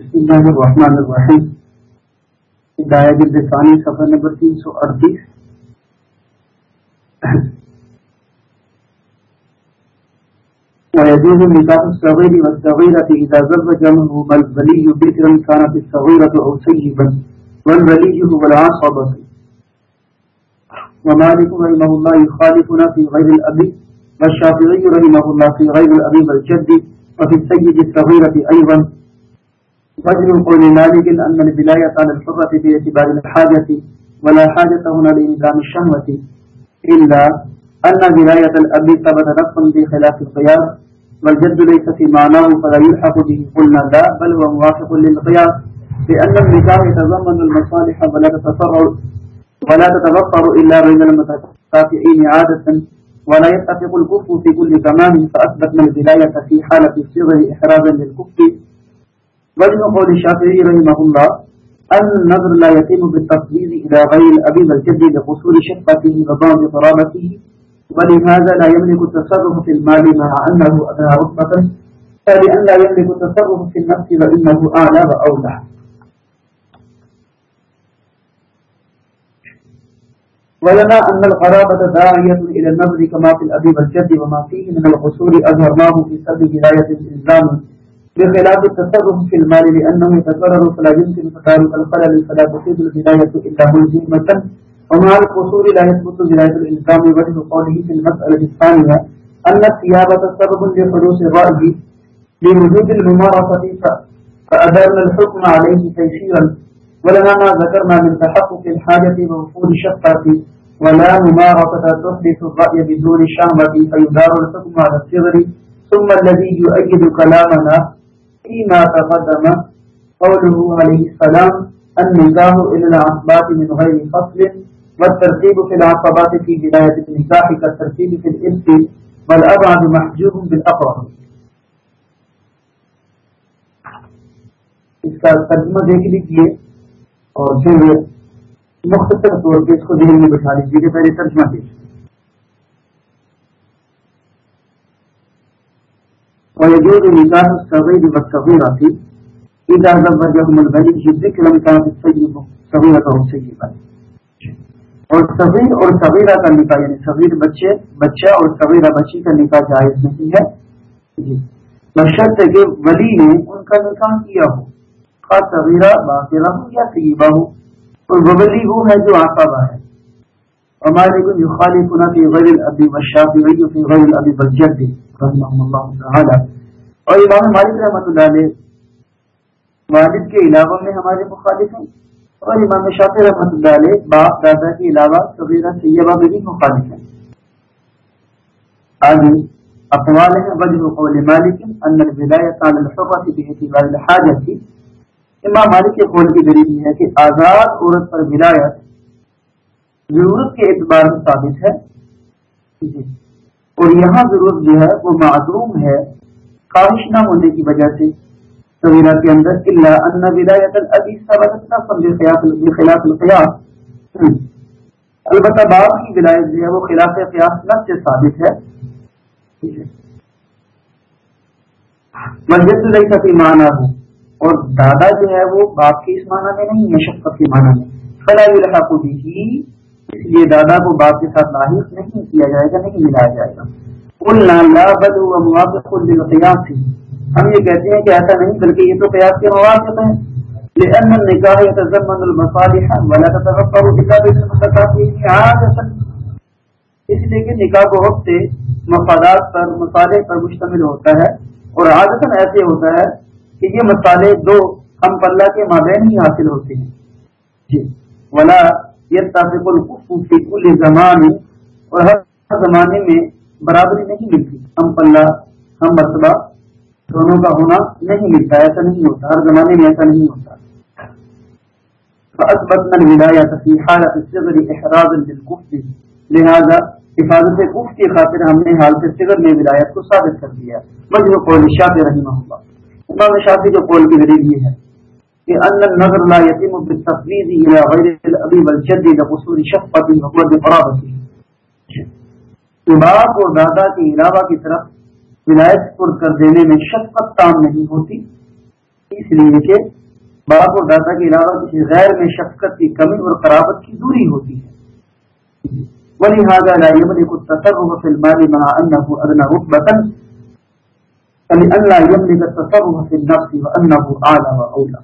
بسم اللہ الرحمن الرحیم ہدایت ثانی صفحہ نمبر تین سو اڑتیس ويجوز نكاح الصغير والصغيرة إذا زوجهما الولي بكرا كانت الصغيرة أو سيبا والولي هو العصبة ومالك رحمه الله يخالفنا في غير الأبي والشافعي رحمه الله في غير الأبي والجد وفي السيد الصغيرة أيضا وجه قول مالك أن البلاية على الحرة في الحاجة ولا حاجة هنا لإنكام الشهوة إلا أن ولاية الأب ثبت نفسا بخلاف القياس والجد ليس في معناه فلا يلحق به. قلنا لا، بل هو موافق للقياس لأن النكاح يتضمن المصالح ولا تتفرع ولا تتوفر إلا بين المتكافئين عادة، ولا يتفق الكف في كل تمام فأثبتنا الولاية في حالة الصغر إحرازا للكف وجه قول الشافعي رحمه الله النظر لا يتم بالتصوير إلى غير الأبي والجد لقصور شفته وضعب قرابته ولهذا لا يملك التصرف في المال مع أنه أدنى رتبة، فلأن لا يملك التصرف في النفس فإنه أعلى وأولى. ولنا أن القرابة داعية إلى النظر كما في الأبي والجد وما فيه من القصور أظهرناه في سبب ولاية الإنسان بخلاف التصرف في المال لأنه يتكرر فلا يمكن تدارك الخلل فلا تفيد الولاية إلا ملزمة ومع القصور لا يثبت ولاية الإنسان وجه قوله في المسألة الثانية أن الثيابة سبب لحدوث الرأي لوجود الممارسة. فأدرنا الحكم عليه تيسيرا ولنا ما ذكرنا من تحقق الحاجة ووفور الشقة ولا ممارسة تحدث الرأي بدون الشهوة فيدار الحكم على الصغر ثم الذي يؤيد كلامنا. فيما تقدم قوله عليه السلام، النكاح إلى العصبات من غير فصل، والترتيب في العصبات في بداية النكاح كالترتيب في الإرث، والأبعد محجوب بالأقرب. اس کا ترجمہ دیکھ لیجیے اور پھر مختصر طور پہ اس کو ذہن میں بٹھا لیجیے کہ پہلے ترجمہ دیکھیے ويجوز نكاح الصغير والصغيرة. إذا زوجهم الولي ذكرا كانت السيد صغيرة أو اور صغیر اور صغیرہ کا نکاح یعنی صغیر بچے، بچہ اور صغیرہ بچی کا نکاح جائز نہیں ہے. جی. بشرط کہ ولی نے ان کا نکاح کیا ہو. خاص صغیرہ باقیرہ ہو یا سیبہ ہو. اور وہ ولی وہ ہے جو آسابہ ہے ہمارے کو یخالفنا فی غیر الابی والشافعی فی غیر الابی والجد رحمہ اللہ تعالی اور امام مالک رحمۃ اللہ علیہ والد کے علاوہ میں ہمارے مخالف ہیں۔ اور امام شافی رحمۃ اللہ علیہ باپ دادا کے علاوہ صغیرہ طیبہ میں بھی مخالف ہیں۔ آگے اقوال ہیں وجہ قول مالک ان الولایت علی الحرۃ باعتبار الحاجت۔ امام مالک کے قول کی دلیل یہ ہے کہ آزاد عورت پر ولایت ضرورت کے اعتبار سے ثابت ہے۔ جی۔ اور یہاں ضرورت جو ہے، وہ معذوم ہے۔ خواہش نہ ہونے کی وجہ سے۔ صغیرہ کے اندر، الا ان ولایت الابی ثبتت نفسا بخلاف القیاس۔ البتہ باپ کی ولایت جو ہے، وہ خلاف قیاس نفس سے ثابت ہے۔ جی۔ مسجد لیس فی معنی ہو اور دادا جو ہے، وہ باپ کے اس معنی میں نہیں ہے، شفقت کے معنی میں۔ فلا یلحق به اس لیے دادا کو باپ کے ساتھ لاحق نہیں کیا جائے گا، نہیں ملایا جائے گا۔ قلنا موافق ہم یہ کہتے ہیں کہ ایسا نہیں، بلکہ یہ تو قیاس کے موافق ہیں۔ لأن المصالح ولا عادة اس لیے کہ نکاح بہت سے مفادات پر، مصالح پر مشتمل ہوتا ہے اور عادتاً ایسے ہوتا ہے کہ یہ مصالح دو ہم پلہ کے مابین ہی حاصل ہوتے ہیں۔ جی۔ ولا يتفق الكف في زمان، اور ہر زمانے میں برابری نہیں ملتی۔ ہم پلہ، ہم مرتبہ دونوں کا ہونا نہیں ملتا، ایسا نہیں ہوتا۔ ہر زمانے میں ایسا نہیں ہوتا۔ لہذا حفاظت کف کی خاطر ہم نے حالت صغر میں ولایت کو ثابت کر دیا۔ مجھے قول شاف رحمہ اللہ۔ امام شافی جو قول کی دلیل یہ ہے۔ کہ ان النظر لا يتم بالتفويض الى غير الابي والجد لقصور شفقه وقوه قرابته باپ اور دادا کے علاوہ کی طرف ولایت پر کر دینے میں شفقت تام نہیں ہوتی، اس لیے کہ باپ اور دادا کے علاوہ کسی غیر میں شفقت کی کمی اور قرابت کی دوری ہوتی ہے۔ ولی حاضہ لا کو تصرف فی المال مع انه ادنى رتبه یعنی اللہ يملك التصرف في النفس وانه اعلى واولى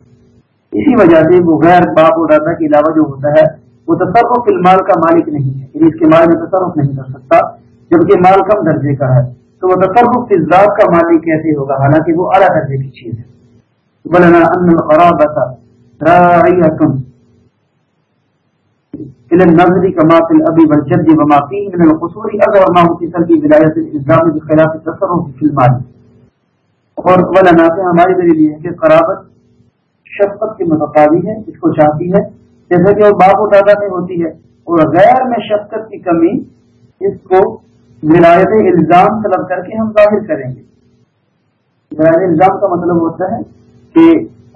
اسی وجہ سے وہ غیر باپ اور دادا کے علاوہ جو ہوتا ہے، وہ تصرف المال کا مالک نہیں ہے یعنی اس کے مال میں تصرف نہیں کر سکتا، جبکہ مال کم درجے کا ہے۔ تو وہ تصرف فی ذات کا مالک کیسے ہوگا؟ حالانکہ وہ اعلیٰ درجے کی چیز ہے۔ ولنا أن القرابة راعية إلى النظر كما في الأب والجد وما فيه من القصور أغر ما هو في سلب ولاية الإسلام بخلاف التصرف في المال۔ اور ولنا سے ہماری دلیل ہے کہ قرابت شفقت کے متقابی ہے، اس کو چاہتی ہے۔ جیسا کہ وہ باپ و دادا میں ہوتی ہے، اور غیر میں شفقت کی کمی، اس کو ولایت الزام طلب کر کے ہم ظاہر کریں گے۔ ولایت الزام کا مطلب ہوتا ہے کہ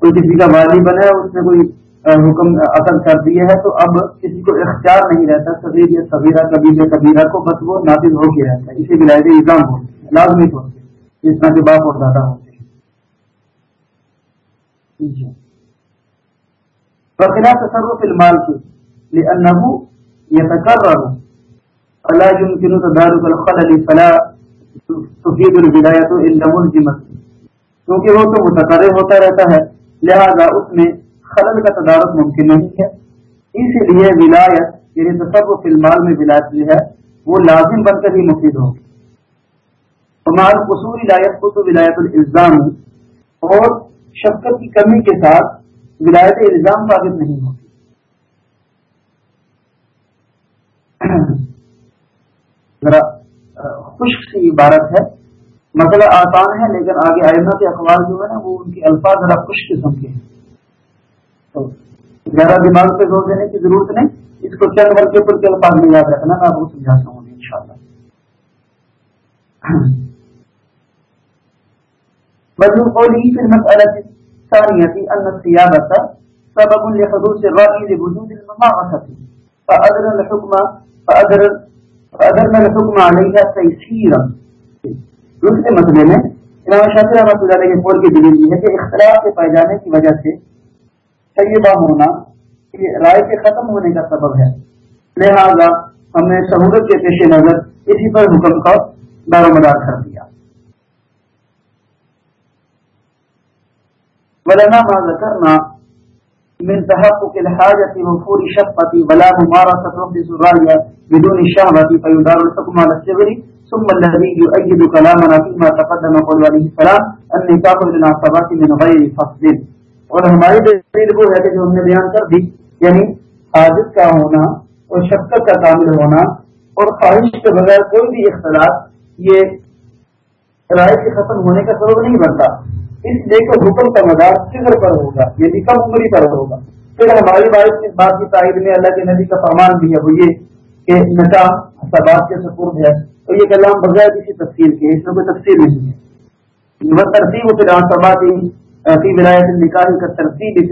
کوئی کسی کا والی بنا ہے، اس نے کوئی حکم اثر کر دیا ہے، تو اب کسی کو اختیار نہیں رہتا، صغیر یا صغیرہ، کبیر یا کبیرہ کو بس وہ نافذ ہو کے رہتا ہے۔ اسی ولایت الزام ہوتے ہیں لازمی ہوتے ہیں جس طرح کے باپ اور دادا ہوتے ہیں۔ جی۔ بخلا تصرف المال کے لأنه يتكرر. فلا يمكن تدارك الخلل، فلا تفيد البداية إلا ملزمة کیونکہ وہ تو متقرر ہوتا رہتا ہے، لہذا اس میں خلل کا تدارک ممکن نہیں ہے۔ اسی لیے ولایت یعنی تصور المال میں ولایت جو ہے، وہ لازم بن کر ہی مفید ہوگی ہمارا قصور ولایت کو تو ولایت الزام اور شفقت کی کمی کے ساتھ ولایت الزام ثابت نہیں ہوتی ذرا، خشک سی عبارت ہے۔ مسئلہ آسان ہے، لیکن آگے آئندہ کے اخبار جو ہے نا، وہ ان کے الفاظ ذرا خوش قسم کے ہیں۔ تو زیادہ دماغ پہ زور دینے کی ضرورت نہیں۔ اس کو چند بل کے اوپر کے الفاظ میں یاد رکھنا، میں آپ کو سمجھاتا ہوں ان شاء اللہ وجود قولی فی المسألة الثانية أن الصيابة سبب لحدوث الرأي لوجود المماغسة فأدر الحكم فأدر فأدرنا الحكم عليها تيسيرا. دوسرے مسئلے میں امام شافی رحمۃ اللہ علیہ کے قول کی دلیل یہ ہے کہ اختلاف کے پائے جانے کی وجہ سے طیبہ ہونا یہ رائے کے ختم ہونے کا سبب ہے. لہذا ہم نے سہولت کے پیش نظر اسی پر حکم کا دار و مدار کر دیا. ولنا ما ذکرنا من تحقق الحاجة وفور شفقة ولا ممارسة رفض الرأي بدون الشهوة فيدار الحكم على الصغر ثم الذي يؤيد كلامنا فيما تقدم قول عليه السلام ان نکاح المناسبات من غیر فصل. اور ہماری دلیل وہ ہے کہ جو ہم نے بیان کر دی یعنی حاجت کا ہونا اور شفقت کا کامل ہونا اور خواہش کے بغیر کوئی بھی اختلاف، یہ رائے کے ختم ہونے کا سبب نہیں بنتا۔ اس لیے کہ حکم کا مدار فکر پر ہوگا یعنی کم عمری پر ہوگا۔ پھر ہماری بات اس بات کی تائید میں اللہ کے نبی کا فرمان بھی ہے، وہ یہ کہ نکاح سباب کے سپرد ہے۔ تو یہ کلام بغیر کسی تفصیل کے، اس میں کوئی تفصیل نہیں ہے۔ وہ ترتیب و پھر سبات فی ولایت نکاح کا ترتیب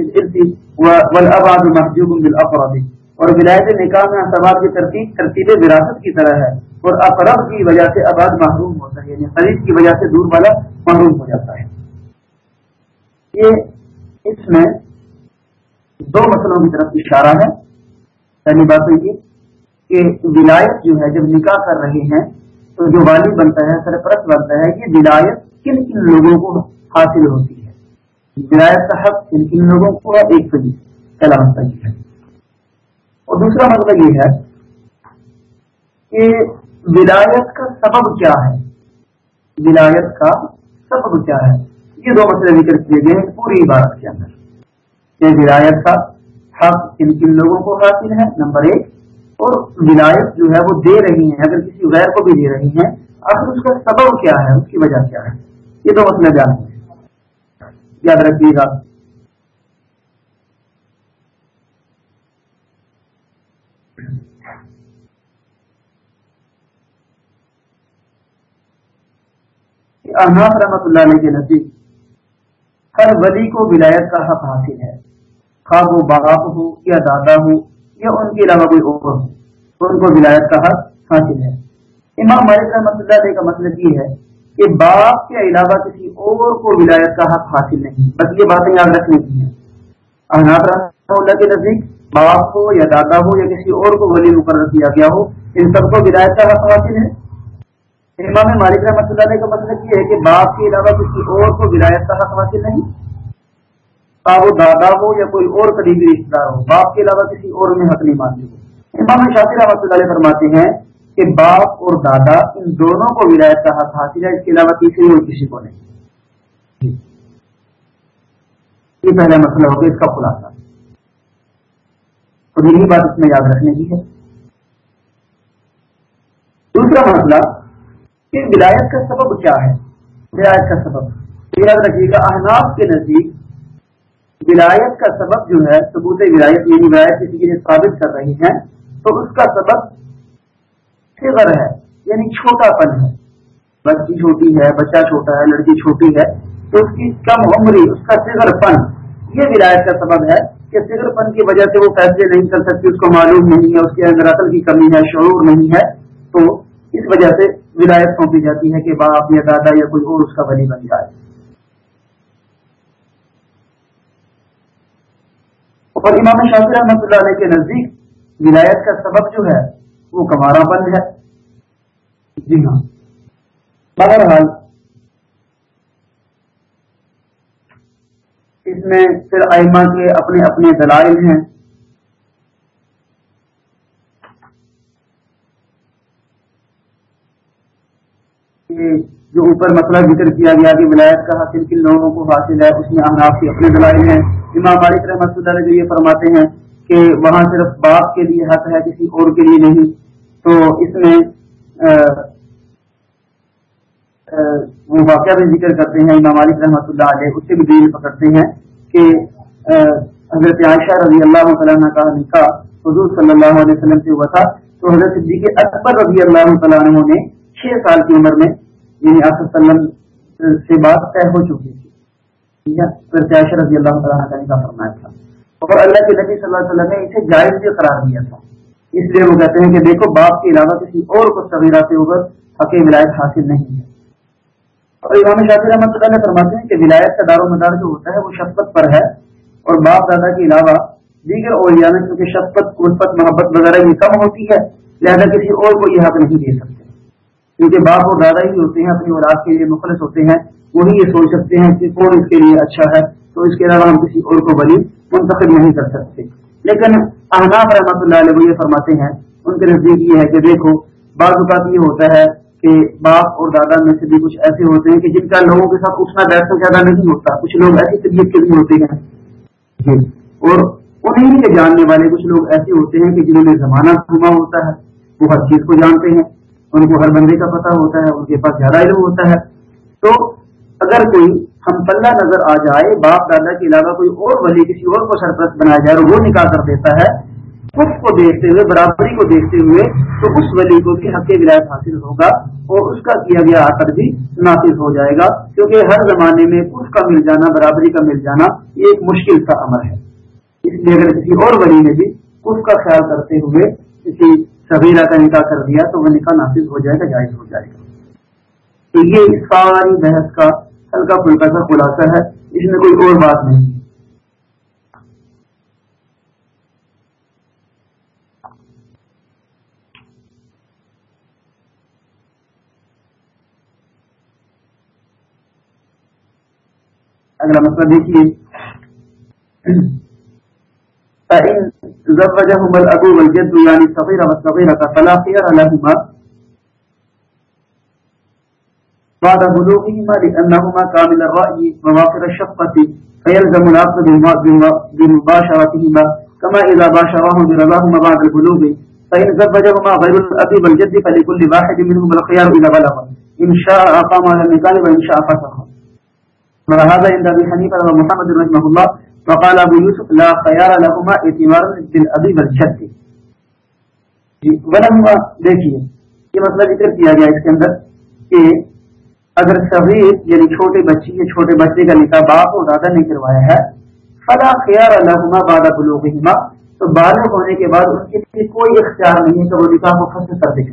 والابعاد محجوب بالافراد اور ولایت نکاح میں سباب کی ترتیب ترتیب وراثت کی طرح ہے۔ اور اقرب کی وجہ سے آباد محروم ہوتا ہے یعنی قریب کی وجہ سے دور والا محروم ہو جاتا ہے۔ یہ اس میں دو مسئلوں کی طرف اشارہ ہے۔ پہلی بات یہ کہ ولایت جو ہے، جب نکاح کر رہے ہیں، تو جو والی بنتا ہے، سرپرست بنتا ہے، یہ ولایت کن کن لوگوں کو حاصل ہوتی ہے؟ ولایت کا حق کن کن لوگوں کو ایک سبھی کلام صحیح ہے۔ اور دوسرا مطلب یہ ہے کہ ولایت کا سبب کیا ہے؟ ولایت کا سبب کیا ہے؟ یہ دو مسئلے ذکر کیے گئے ہیں پوری عبارت کے اندر۔ یہ ولایت کا حق کن کن لوگوں کو حاصل ہے، نمبر ایک۔ اور ولایت جو ہے وہ دے رہی ہیں، اگر کسی غیر کو بھی دے رہی ہیں آخر اس کا سبب کیا ہے؟ اس کی وجہ کیا ہے؟ یہ تو مسئلہ جان یاد رکھیے گا احمد رحمت اللہ علیہ کے نزدیک۔ ہر ولی کو ولایت کا حق حاصل ہے۔ خواب و باپ ہو یا دادا ہو یا ان کے علاوہ کوئی اور ان کو ولایت کا حق حاصل ہے۔ امام مالک رحمۃ اللہ علیہ کا مطلب یہ ہے کہ باپ کے علاوہ کسی اور کو ولایت کا حق حاصل نہیں، بس یہ باتیں یاد رکھنے کی ہیں اللہ کے نزدیک باپ ہو یا دادا ہو یا کسی اور کو ولی مقرر کیا گیا ہو، ان سب کو ولایت کا حق حاصل ہے۔ امام مالک رحمۃ اللہ علیہ کا مطلب یہ ہے کہ باپ کے علاوہ کسی اور کو ولایت کا حق حاصل نہیں۔ وہ دادا ہو یا کوئی اور قریبی رشتے دار ہو، باپ کے علاوہ کسی اور میں حق نہیں مانتے۔ امام شافی رحمۃ اللہ علیہ فرماتے ہیں کہ باپ اور دادا ان دونوں کو ولایت کا حق حاصل ہے، اس کے علاوہ تیسری اور کسی کو نہیں۔ یہ پہلا مسئلہ ہوگا، اس کا خلاصہ۔ اور یہی بات اس میں یاد رکھنے کی ہے دوسرا مسئلہ کہ ولایت کا سبب کیا ہے؟ ولایت کا سبب۔ یاد رکھیے گا احناف کے نزدیک ولایت کا سبب جو ہے، ثبوت ولایت یعنی ولایت کسی کے لیے ثابت کر رہی ہیں، تو اس کا سبب فگر ہے یعنی چھوٹا پن ہے۔ بچی چھوٹی ہے، بچہ چھوٹا ہے، لڑکی چھوٹی ہے، تو اس کی کم عمری، اس کا فگر پن۔ یہ ولایت کا سبب ہے کہ فگر پن کی وجہ سے وہ فیصلے نہیں کر سکتی، اس کو معلوم نہیں ہے، اس کے اندر عقل کی کمی ہے، شعور نہیں ہے۔ تو اس وجہ سے ولایت سونپی جاتی ہے کہ باپ یا دادا یا کوئی اور اس کا بلی بن جائے۔ اور امام شافی رحمۃ اللہ علیہ کے نزدیک ولایت کا سبب جو ہے وہ کمارا بند ہے۔ جی ہاں۔ بہرحال اس میں پھر آئمہ کے اپنے اپنے دلائل ہیں۔ جو اوپر مسئلہ ذکر کیا گیا کہ ولایت کا حاصل کن لوگوں کو حاصل ہے، اس میں احناف کے اپنے دلائل ہیں۔ امام مالک رحمۃ اللہ جو یہ فرماتے ہیں کہ وہاں صرف باپ کے لیے حق ہے، کسی اور کے لیے نہیں۔ تو اس میں وہ واقعہ بھی ذکر کرتے ہیں امام مالک رحمۃ اللہ علیہ، اس سے بھی دلیل پکڑتے ہیں کہ حضرت عائشہ رضی اللہ تعالیٰ کا نکاح حضور صلی اللہ علیہ وسلم سے ہوا تھا۔ تو حضرت صدیق اکبر رضی اللہ تعالیٰ نے چھ سال کی عمر میں یعنی آپ وسلم سے بات طے ہو چکی تھی۔ ٹھیک ہے؟ رضی اللہ تعالیٰ کا فرمایا تھا۔ اور اللہ کے نبی صلی اللہ علیہ وسلم نے اسے جائز بھی قرار دیا تھا۔ اس لیے وہ کہتے ہیں کہ دیکھو، باپ کے علاوہ کسی اور کو سویرا سے اوپر حق ولایت حاصل نہیں ہے۔ اور امام شافی رحمۃ اللہ نے فرماتے ہیں کہ ولایت کا دار و مدار جو ہوتا ہے وہ شفقت پر ہے۔ اور باپ دادا کے علاوہ دیگر اولیاء میں کیونکہ شفقت قربت محبت وغیرہ یہ کم ہوتی ہے، لہذا کسی اور کو یہ حق نہیں دے سکتے۔ کیونکہ باپ اور دادا ہی ہوتے ہیں، اپنی اولاد کے لیے مخلص ہوتے ہیں، وہی یہ سوچ سکتے ہیں کہ کون اس کے لیے اچھا ہے۔ تو اس کے علاوہ ہم کسی اور کو بلی منتخب نہیں کر سکتے۔ لیکن احناف رحمۃ اللہ علیہ وہ یہ فرماتے ہیں، ان کے نزدیک یہ ہے کہ دیکھو، بعض اوقات یہ ہوتا ہے کہ باپ اور دادا میں سے بھی کچھ ایسے ہوتے ہیں کہ جن کا لوگوں کے ساتھ اٹھنا بیٹھنا زیادہ نہیں ہوتا۔ کچھ لوگ ایسی طبیعت کے بھی ہوتے ہیں۔ جی۔ اور انہیں کے جاننے والے کچھ لوگ ایسے ہوتے ہیں کہ جنہوں نے زمانہ گھوما ہوتا ہے، وہ ہر چیز کو جانتے ہیں۔ ان کو ہر بندے کا پتہ ہوتا ہے، ان کے پاس زیادہ علم ہوتا ہے۔ تو اگر کوئی ہم پلہ نظر آ جائے، باپ دادا کے علاوہ کوئی اور ولی کسی اور کو سرپرست بنایا جائے اور وہ نکال کر دیتا ہے خود کو دیکھتے ہوئے، برابری کو دیکھتے ہوئے تو اس ولی کو بھی حق ولایت حاصل ہوگا اور اس کا کیا گیا آخر بھی نافذ ہو جائے گا۔ کیونکہ ہر زمانے میں اس کا مل جانا، برابری کا مل جانا یہ ایک مشکل سا عمل ہے۔ اس لیے اگر کسی اور ولی نے بھی اس کا خیال کرتے ہوئے کسی سبیرہ کا نکاح کر دیا تو وہ نکاح نافذ ہو جائے گا، جائز ہو جائے گا۔ تو یہ اس ساری بحث کا ہلکا پھلکا سا خلاصہ ہے، اس میں کوئی اور بات نہیں۔ اگلا مسئلہ دیکھیے۔ فإن زوجهما الأبو والجد يعني الصغيرة والصغيرة فلا خير لهما بعد بلوغهما لأنهما كامل الرأي وواقر الشفقة فيلزم العقد بمباشرتهما كما إذا باشراه برضاهما بعد البلوغ فإن زوجهما غير الأبي والجد فلكل واحد منهم الخيار إذا بلغ. إن شاء أقام على النكاح وإن شاء فسخ. وهذا عند أبي حنيفة ومحمد رحمه الله. وقال ابو یوسف، لا خیار لهما اعتبار بالابی والجد جی ولما دیکھیے، یہ مسئلہ ذکر کیا گیا اس کے اندر کہ اگر صغیر یعنی چھوٹے بچی یا چھوٹے بچے کا نکاح باپ اور دادا نے کروایا ہے، فلا خیار لهما بعد بلوغهما، تو بالغ ہونے کے بعد اس کے لیے کوئی اختیار نہیں ہے کہ وہ نکاح کو پھنس کر دکھ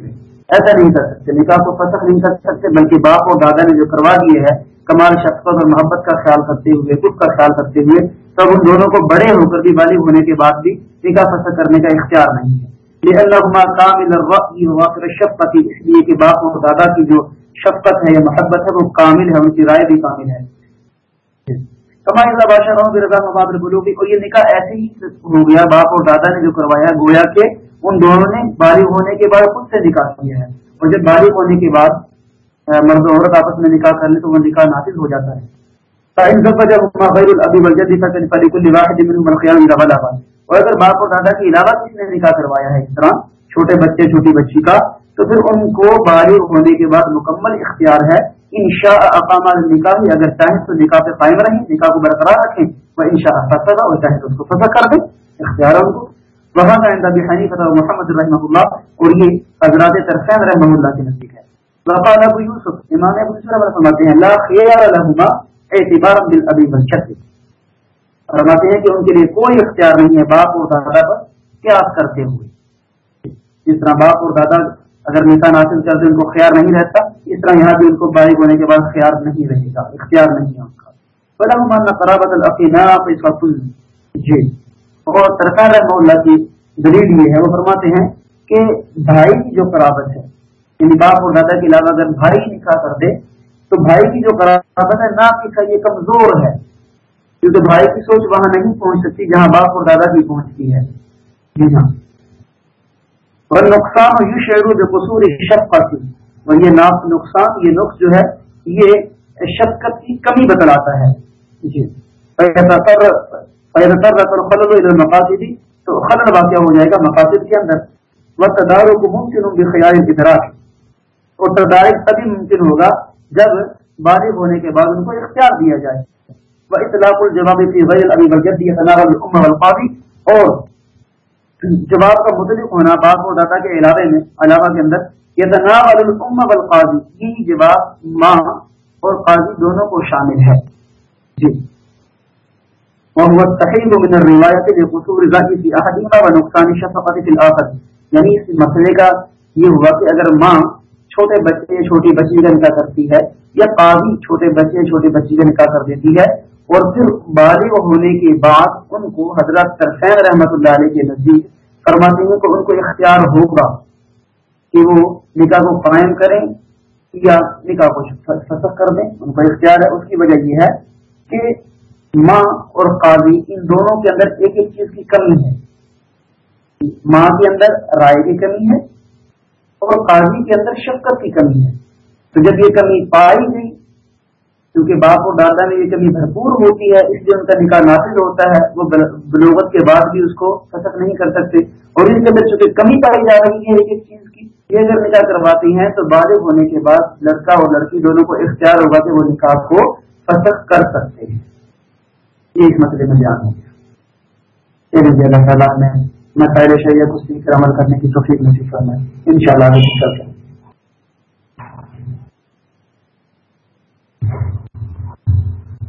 ایسا نہیں کر سکتے، نکاح کو فسخ نہیں کر سکتے، بلکہ باپ اور دادا نے جو کروا دیے ہے کمال، شفقت اور محبت کا خیال کرتے ہوئے خود کا خیال کرتے ہوئے، تب ان دونوں کو بڑے ہو کر بھی بالغ ہونے کے بعد بھی نکاح فسخ کرنے کا اختیار نہیں ہے۔ یہ اللہ کامل شفقت اس لیے کہ باپ اور دادا کی جو شفقت ہے یا محبت ہے، وہ کامل ہے ان کی رائے بھی کامل ہے۔ کمائی بادشاہ رحم رضا محمد بلوگی اور یہ نکاح ایسے ہی ہو گیا، باپ اور دادا نے جو کروایا، گویا کہ ان دونوں نے بالغ ہونے کے بعد خود سے نکاح کیا ہے۔ اور جب بالغ ہونے کے بعد مرد عورت آپس میں نکاح کر لیں تو وہ نکاح نافذ ہو جاتا ہے۔ اور اگر باپ اور دادا کے علاوہ کسی نے نکاح کروایا ہے، اس طرح چھوٹے بچے، چھوٹی بچی کا، تو پھر ان کو بالغ ہونے کے بعد مکمل اختیار ہے۔ ان شاء اقام نکاح اگر چاہیں تو نکاح پہ قائم رہیں، نکاح کو برقرار رکھیں۔ وہ ان شاء اللہ اور چاہیں تو اس کو فصل کر دیں، اختیار ان کو۔ وہاں کا اندازی محمد رحمہ اللہ، اور یہ حضرات ترفین رحمہ اللہ کے نزدیک ہے۔ وقال ابو یوسف، امام ابو یوسف فرماتے ہیں لا خیار لهما اعتبارا بالابی والجد فرماتے ہیں کہ ان کے لیے کوئی اختیار نہیں ہے باپ اور دادا پر قیاس کرتے ہوئے. جس طرح باپ اور دادا اگر نکاح ناصل کرتے ان کو خیال نہیں رہتا، اس طرح یہاں بھی ان کو بالغ ہونے کے بعد خیال نہیں رہے گا، اختیار نہیں ہے ان کا. بڑا ماننا قرابت العقینا اس کا جی اور سرکار رحمہ اللہ کی دلیل یہ ہے، وہ فرماتے ہیں کہ بھائی کی جو قرابت ہے یعنی باپ اور دادا کے علاوہ اگر بھائی نکاح کر دے، تو بھائی کی جو قرابت ہے نا یہ کمزور ہے۔ کیونکہ بھائی کی سوچ وہاں نہیں پہنچ سکتی جہاں باپ اور دادا کی پہنچتی ہے۔ جی ہاں۔ اور نقصان یو شہروں قصور شفقت۔ اور یہ نقصان، یہ نقص جو ہے، یہ شفقت کی کمی بتلاتا ہے۔ جی۔ مقاصدی تو خلل واقع ہو جائے گا مقاصد کے اندر۔ وہ تداروں کو ممکن ہوں گے خیال ادراک اور تدارک تبھی ممکن ہوگا جب بالغ ہونے کے بعد ان کو اختیار دیا جائے۔ وہ اطلاق الجواب کی غیر ابھی القاضی اور جواب کا متعلق ہونا باپ و دادا کے علاوے میں علاوہ کے اندر یہ تناب العم القاضی یہ جواب ماں اور قاضی دونوں کو شامل ہے۔ جی۔ محمد تحید من الروایت قصور ذاتی کی احدیمہ و نقصان شفقت فی یعنی اس مسئلے کا یہ ہوا کہ اگر ماں چھوٹے بچے چھوٹی بچی کا نکاح کرتی ہے یا قاضی چھوٹے بچے چھوٹی بچی کا نکاح کر دیتی ہے اور پھر بالغ ہونے کے بعد ان کو حضرت ترفین رحمت اللہ علیہ کے نزدیک فرماتے ہیں کہ ان کو اختیار ہوگا کہ وہ نکاح کو قائم کریں یا نکاح کو فسخ کر دیں۔ ان کو اختیار ہے۔ اس کی وجہ یہ ہے کہ ماں اور قاضی ان دونوں کے اندر ایک ایک چیز کی کمی ہے۔ ماں کے اندر رائے کی کمی ہے۔ اور قاضی کے اندر شفقت کی کمی ہے۔ تو جب یہ کمی پائی گئی، کیونکہ باپ اور دادا میں یہ کمی بھرپور ہوتی ہے، اس لیے ان کا نکاح نافذ ہوتا ہے، وہ بلوغت کے بعد بھی اس کو فسخ نہیں کر سکتے۔ اور اس کے اندر چونکہ کمی پائی جا رہی ہے ایک ایک چیز کی، یہ اگر نکاح کرواتی ہیں تو بالغ ہونے کے بعد لڑکا اور لڑکی دونوں کو اختیار ہوگا کہ وہ نکاح کو فسخ کر سکتے ہیں۔ یہ اس مسئلے میں دھیان ہو گیا۔ اللہ تعالیٰ، میں میں پہلے شریعت کو سیکھ کر عمل کرنے کی توفیق نصیب کرنا ہے ان شاء اللہ